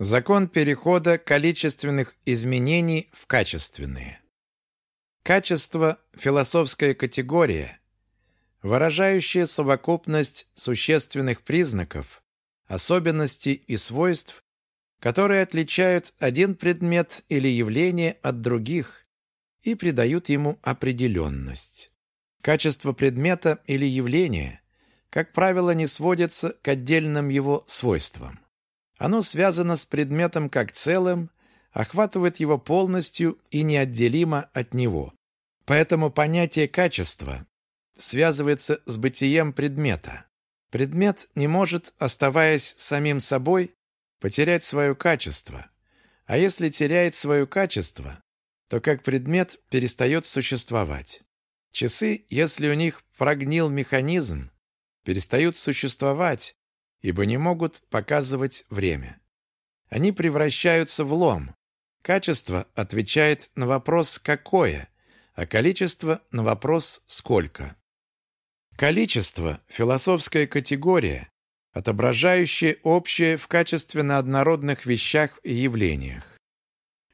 Закон перехода количественных изменений в качественные. Качество – философская категория, выражающая совокупность существенных признаков, особенностей и свойств, которые отличают один предмет или явление от других и придают ему определенность. Качество предмета или явления, как правило, не сводится к отдельным его свойствам. Оно связано с предметом как целым, охватывает его полностью и неотделимо от него. Поэтому понятие качества связывается с бытием предмета. Предмет не может, оставаясь самим собой, потерять свое качество. А если теряет свое качество, то как предмет перестает существовать. Часы, если у них прогнил механизм, перестают существовать, ибо не могут показывать время. Они превращаются в лом. Качество отвечает на вопрос «какое», а количество – на вопрос «сколько». Количество – философская категория, отображающая общее в качественно однородных вещах и явлениях.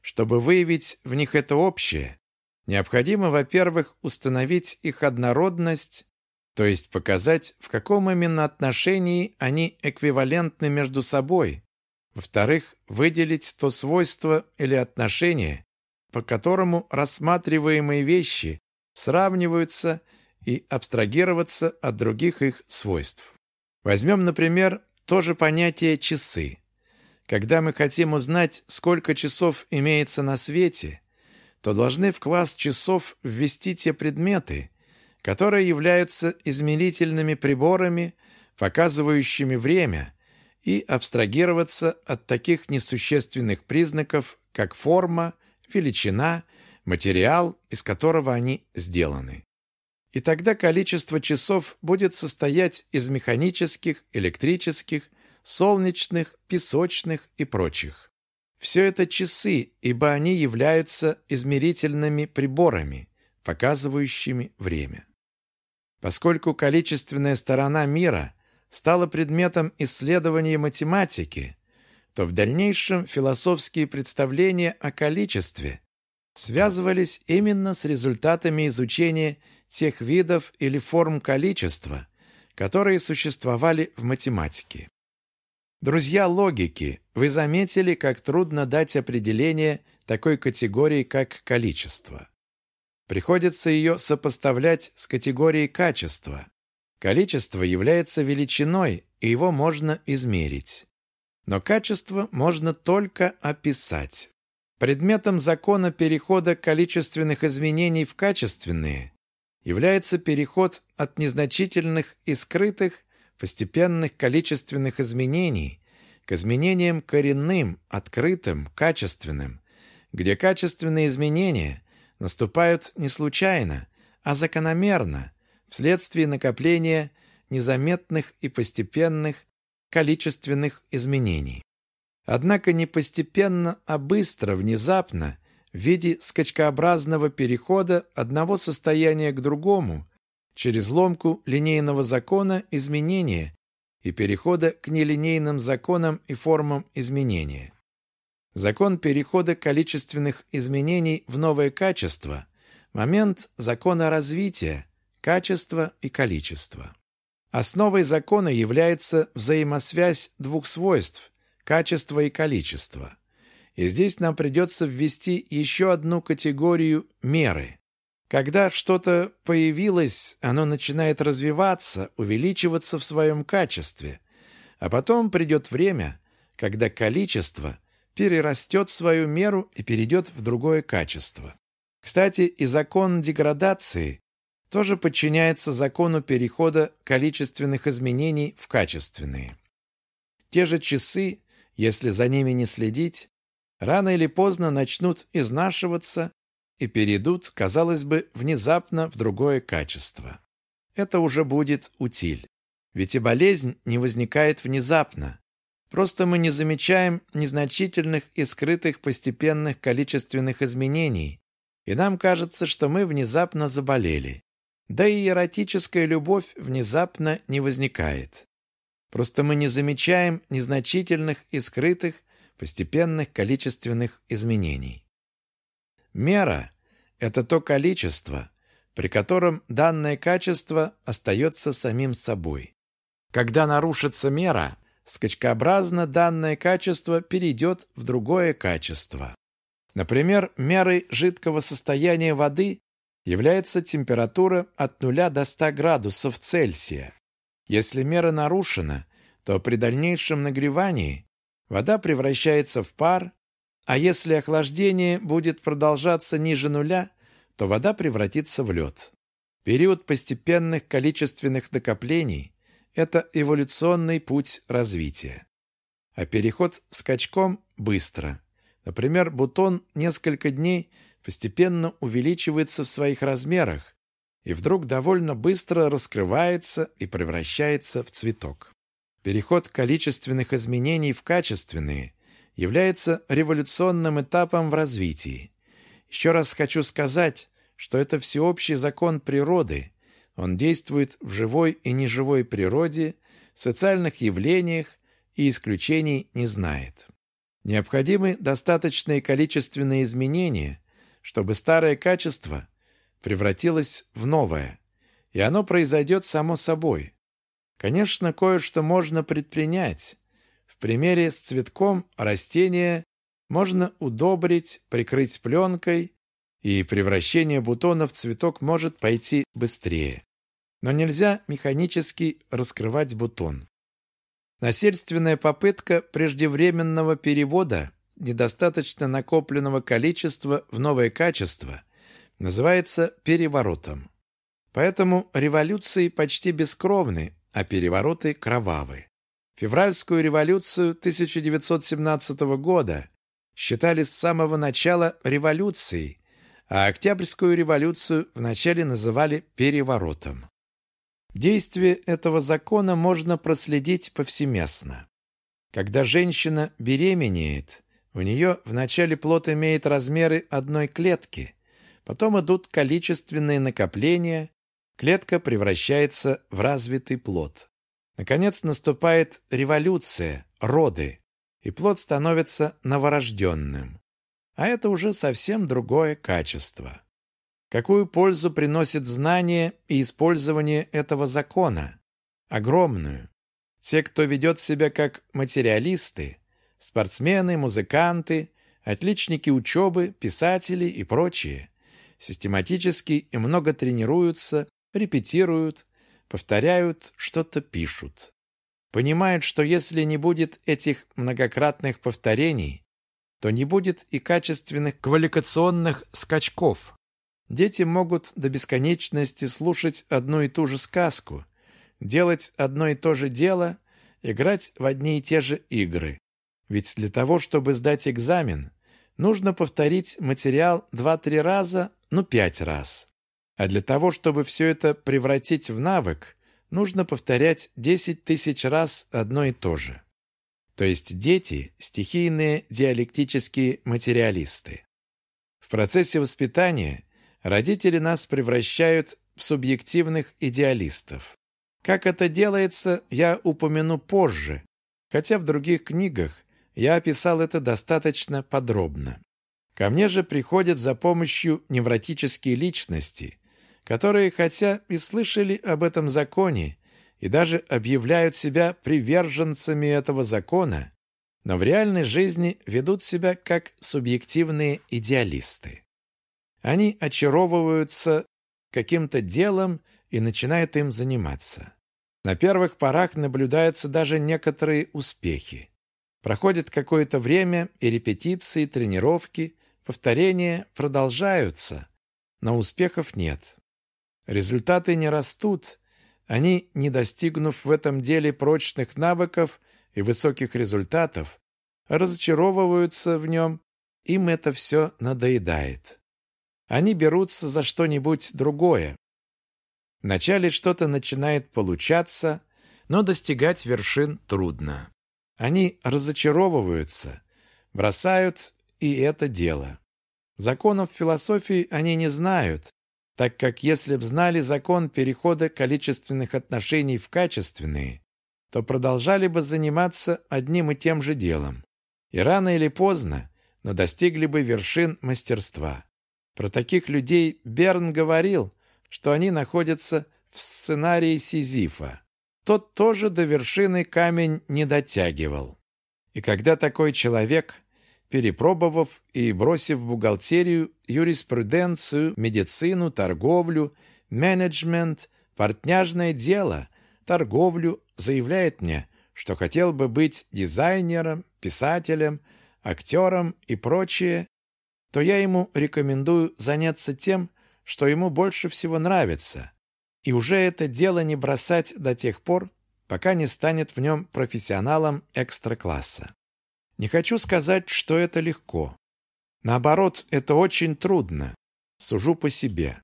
Чтобы выявить в них это общее, необходимо, во-первых, установить их однородность то есть показать, в каком именно отношении они эквивалентны между собой. Во-вторых, выделить то свойство или отношение, по которому рассматриваемые вещи сравниваются и абстрагироваться от других их свойств. Возьмем, например, то же понятие «часы». Когда мы хотим узнать, сколько часов имеется на свете, то должны в класс часов ввести те предметы, которые являются измерительными приборами, показывающими время, и абстрагироваться от таких несущественных признаков, как форма, величина, материал, из которого они сделаны. И тогда количество часов будет состоять из механических, электрических, солнечных, песочных и прочих. Все это часы, ибо они являются измерительными приборами, показывающими время. Поскольку количественная сторона мира стала предметом исследования математики, то в дальнейшем философские представления о количестве связывались именно с результатами изучения тех видов или форм количества, которые существовали в математике. Друзья логики, вы заметили, как трудно дать определение такой категории, как количество. Приходится ее сопоставлять с категорией качества. Количество является величиной, и его можно измерить. Но качество можно только описать. Предметом закона перехода количественных изменений в качественные является переход от незначительных и скрытых постепенных количественных изменений к изменениям коренным, открытым, качественным, где качественные изменения наступают не случайно, а закономерно, вследствие накопления незаметных и постепенных количественных изменений. Однако не постепенно, а быстро, внезапно, в виде скачкообразного перехода одного состояния к другому, через ломку линейного закона изменения и перехода к нелинейным законам и формам изменения. Закон перехода количественных изменений в новое качество – момент закона развития, качества и количества. Основой закона является взаимосвязь двух свойств – качества и количества. И здесь нам придется ввести еще одну категорию меры. Когда что-то появилось, оно начинает развиваться, увеличиваться в своем качестве. А потом придет время, когда количество – перерастет свою меру и перейдет в другое качество. Кстати, и закон деградации тоже подчиняется закону перехода количественных изменений в качественные. Те же часы, если за ними не следить, рано или поздно начнут изнашиваться и перейдут, казалось бы, внезапно в другое качество. Это уже будет утиль. Ведь и болезнь не возникает внезапно, Просто мы не замечаем незначительных и скрытых постепенных количественных изменений, и нам кажется, что мы внезапно заболели. Да и эротическая любовь внезапно не возникает. Просто мы не замечаем незначительных и скрытых постепенных количественных изменений. Мера – это то количество, при котором данное качество остается самим собой. Когда нарушится мера, скачкообразно данное качество перейдет в другое качество. Например, мерой жидкого состояния воды является температура от 0 до 100 градусов Цельсия. Если мера нарушена, то при дальнейшем нагревании вода превращается в пар, а если охлаждение будет продолжаться ниже нуля, то вода превратится в лед. Период постепенных количественных накоплений – это эволюционный путь развития. А переход скачком быстро. Например, бутон несколько дней постепенно увеличивается в своих размерах и вдруг довольно быстро раскрывается и превращается в цветок. Переход количественных изменений в качественные является революционным этапом в развитии. Еще раз хочу сказать, что это всеобщий закон природы. Он действует в живой и неживой природе, социальных явлениях и исключений не знает. Необходимы достаточные количественные изменения, чтобы старое качество превратилось в новое, и оно произойдет само собой. Конечно, кое-что можно предпринять. В примере с цветком растение можно удобрить, прикрыть пленкой, и превращение бутона в цветок может пойти быстрее. Но нельзя механически раскрывать бутон. Насильственная попытка преждевременного перевода недостаточно накопленного количества в новое качество называется переворотом. Поэтому революции почти бескровны, а перевороты кровавы. Февральскую революцию 1917 года считали с самого начала революцией, а Октябрьскую революцию вначале называли переворотом. Действие этого закона можно проследить повсеместно. Когда женщина беременеет, у нее вначале плод имеет размеры одной клетки, потом идут количественные накопления, клетка превращается в развитый плод. Наконец наступает революция, роды, и плод становится новорожденным. А это уже совсем другое качество. Какую пользу приносит знание и использование этого закона? Огромную. Те, кто ведет себя как материалисты, спортсмены, музыканты, отличники учебы, писатели и прочие, систематически и много тренируются, репетируют, повторяют, что-то пишут. Понимают, что если не будет этих многократных повторений, то не будет и качественных квалификационных скачков. Дети могут до бесконечности слушать одну и ту же сказку, делать одно и то же дело, играть в одни и те же игры. Ведь для того, чтобы сдать экзамен, нужно повторить материал 2-3 раза, ну 5 раз. А для того, чтобы все это превратить в навык, нужно повторять 10 тысяч раз одно и то же. То есть дети – стихийные диалектические материалисты. В процессе воспитания Родители нас превращают в субъективных идеалистов. Как это делается, я упомяну позже, хотя в других книгах я описал это достаточно подробно. Ко мне же приходят за помощью невротические личности, которые, хотя и слышали об этом законе, и даже объявляют себя приверженцами этого закона, но в реальной жизни ведут себя как субъективные идеалисты. Они очаровываются каким-то делом и начинают им заниматься. На первых порах наблюдаются даже некоторые успехи. Проходит какое-то время, и репетиции, тренировки, повторения продолжаются, но успехов нет. Результаты не растут, они, не достигнув в этом деле прочных навыков и высоких результатов, разочаровываются в нем, им это все надоедает. Они берутся за что-нибудь другое. Вначале что-то начинает получаться, но достигать вершин трудно. Они разочаровываются, бросают и это дело. Законов философии они не знают, так как если б знали закон перехода количественных отношений в качественные, то продолжали бы заниматься одним и тем же делом. И рано или поздно, но достигли бы вершин мастерства. Про таких людей Берн говорил, что они находятся в сценарии Сизифа. Тот тоже до вершины камень не дотягивал. И когда такой человек, перепробовав и бросив бухгалтерию, юриспруденцию, медицину, торговлю, менеджмент, портняжное дело, торговлю, заявляет мне, что хотел бы быть дизайнером, писателем, актером и прочее, то я ему рекомендую заняться тем, что ему больше всего нравится, и уже это дело не бросать до тех пор, пока не станет в нем профессионалом экстра-класса. Не хочу сказать, что это легко. Наоборот, это очень трудно. Сужу по себе.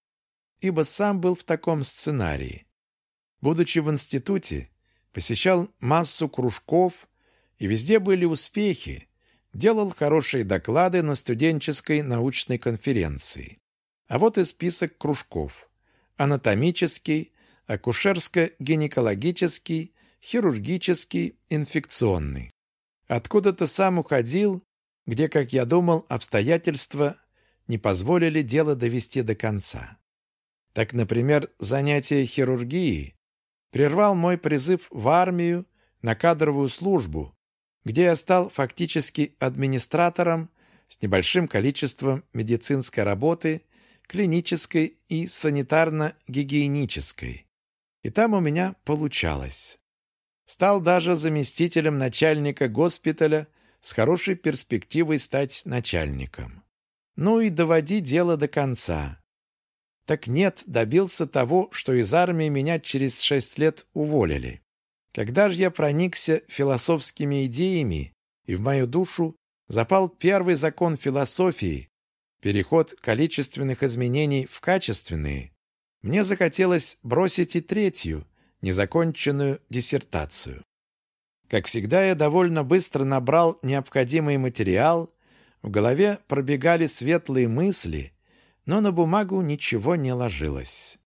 Ибо сам был в таком сценарии. Будучи в институте, посещал массу кружков, и везде были успехи, делал хорошие доклады на студенческой научной конференции. А вот и список кружков. Анатомический, акушерско-гинекологический, хирургический, инфекционный. Откуда-то сам уходил, где, как я думал, обстоятельства не позволили дело довести до конца. Так, например, занятие хирургией прервал мой призыв в армию на кадровую службу, где я стал фактически администратором с небольшим количеством медицинской работы, клинической и санитарно-гигиенической. И там у меня получалось. Стал даже заместителем начальника госпиталя с хорошей перспективой стать начальником. Ну и доводи дело до конца. Так нет, добился того, что из армии меня через шесть лет уволили. Когда же я проникся философскими идеями, и в мою душу запал первый закон философии – переход количественных изменений в качественные, мне захотелось бросить и третью, незаконченную диссертацию. Как всегда, я довольно быстро набрал необходимый материал, в голове пробегали светлые мысли, но на бумагу ничего не ложилось.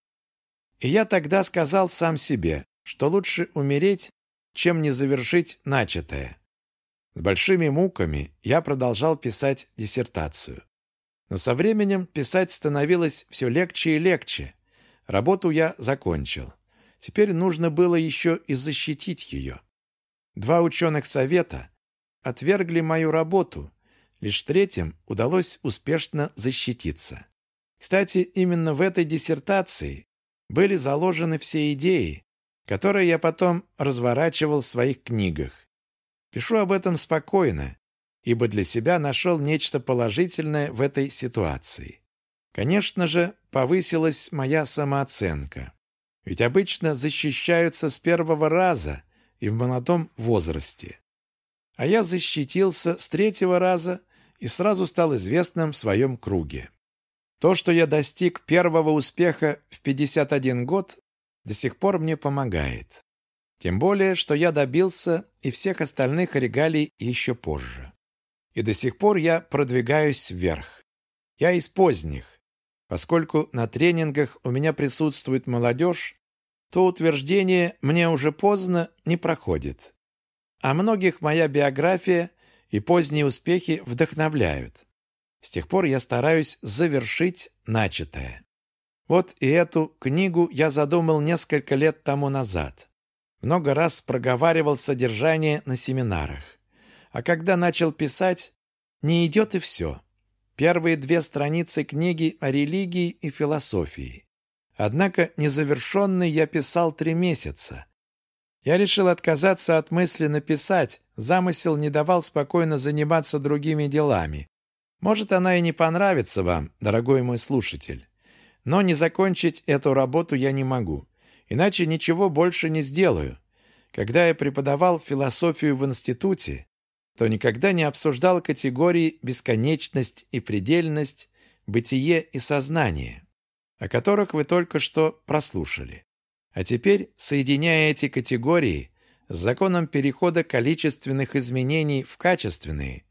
И я тогда сказал сам себе, что лучше умереть, чем не завершить начатое. С большими муками я продолжал писать диссертацию. Но со временем писать становилось все легче и легче. Работу я закончил. Теперь нужно было еще и защитить ее. Два ученых совета отвергли мою работу. Лишь третьим удалось успешно защититься. Кстати, именно в этой диссертации были заложены все идеи, которые я потом разворачивал в своих книгах. Пишу об этом спокойно, ибо для себя нашел нечто положительное в этой ситуации. Конечно же, повысилась моя самооценка. Ведь обычно защищаются с первого раза и в молодом возрасте. А я защитился с третьего раза и сразу стал известным в своем круге. То, что я достиг первого успеха в 51 год, до сих пор мне помогает. Тем более, что я добился и всех остальных регалий еще позже. И до сих пор я продвигаюсь вверх. Я из поздних. Поскольку на тренингах у меня присутствует молодежь, то утверждение «мне уже поздно» не проходит. А многих моя биография и поздние успехи вдохновляют. С тех пор я стараюсь завершить начатое. Вот и эту книгу я задумал несколько лет тому назад. Много раз проговаривал содержание на семинарах. А когда начал писать, не идет и все. Первые две страницы книги о религии и философии. Однако незавершенный я писал три месяца. Я решил отказаться от мысли написать, замысел не давал спокойно заниматься другими делами. Может, она и не понравится вам, дорогой мой слушатель. Но не закончить эту работу я не могу, иначе ничего больше не сделаю. Когда я преподавал философию в институте, то никогда не обсуждал категории бесконечность и предельность, бытие и сознание, о которых вы только что прослушали. А теперь, соединяя эти категории с законом перехода количественных изменений в качественные,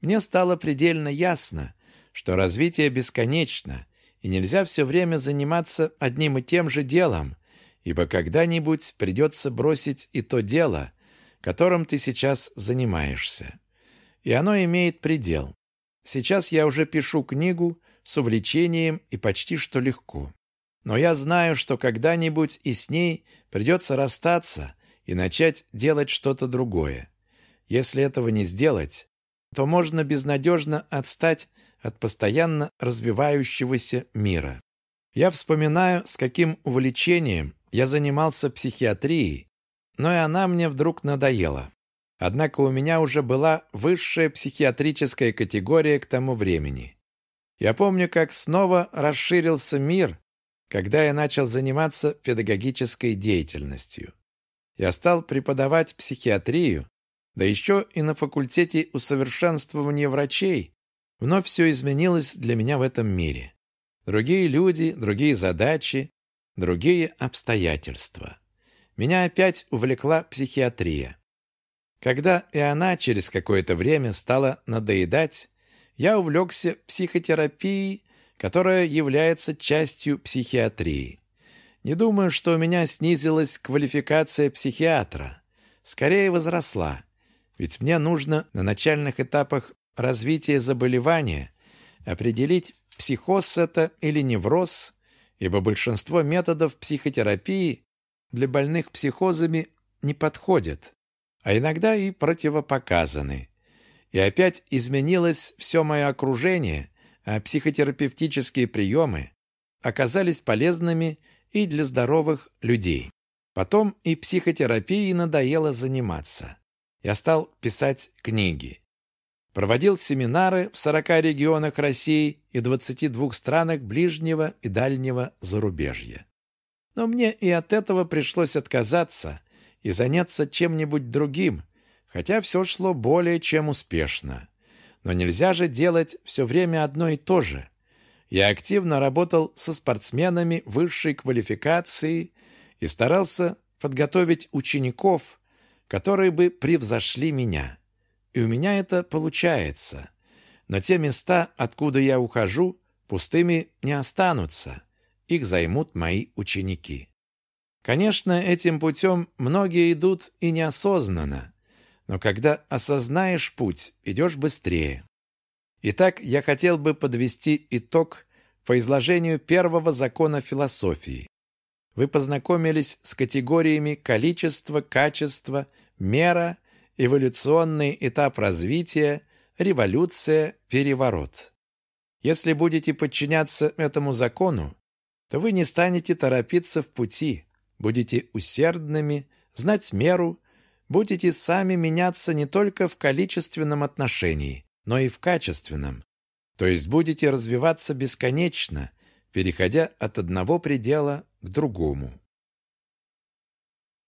мне стало предельно ясно, что развитие бесконечно, и нельзя все время заниматься одним и тем же делом, ибо когда-нибудь придется бросить и то дело, которым ты сейчас занимаешься. и оно имеет предел. Сейчас я уже пишу книгу с увлечением и почти что легко. Но я знаю, что когда-нибудь и с ней придется расстаться и начать делать что-то другое. Если этого не сделать, то можно безнадежно отстать от постоянно развивающегося мира. Я вспоминаю, с каким увлечением я занимался психиатрией, но и она мне вдруг надоела. Однако у меня уже была высшая психиатрическая категория к тому времени. Я помню, как снова расширился мир, когда я начал заниматься педагогической деятельностью. Я стал преподавать психиатрию, да еще и на факультете усовершенствования врачей. Вновь все изменилось для меня в этом мире. Другие люди, другие задачи, другие обстоятельства. Меня опять увлекла психиатрия. Когда и она через какое-то время стала надоедать, я увлекся психотерапией, которая является частью психиатрии. Не думаю, что у меня снизилась квалификация психиатра. Скорее возросла. Ведь мне нужно на начальных этапах развития заболевания определить, психоз это или невроз, ибо большинство методов психотерапии для больных психозами не подходят, а иногда и противопоказаны. И опять изменилось все мое окружение, а психотерапевтические приемы оказались полезными и для здоровых людей. Потом и психотерапией надоело заниматься. Я стал писать книги. Проводил семинары в 40 регионах России и 22 странах ближнего и дальнего зарубежья. Но мне и от этого пришлось отказаться и заняться чем-нибудь другим, хотя все шло более чем успешно. Но нельзя же делать все время одно и то же. Я активно работал со спортсменами высшей квалификации и старался подготовить учеников, которые бы превзошли меня. И у меня это получается. Но те места, откуда я ухожу, пустыми не останутся. Их займут мои ученики. Конечно, этим путем многие идут и неосознанно, но когда осознаешь путь, идешь быстрее. Итак, я хотел бы подвести итог по изложению первого закона философии. Вы познакомились с категориями количество, качество, мера, эволюционный этап развития, революция, переворот. Если будете подчиняться этому закону, то вы не станете торопиться в пути, будете усердными, знать меру, будете сами меняться не только в количественном отношении, но и в качественном. То есть будете развиваться бесконечно, переходя от одного предела к другому.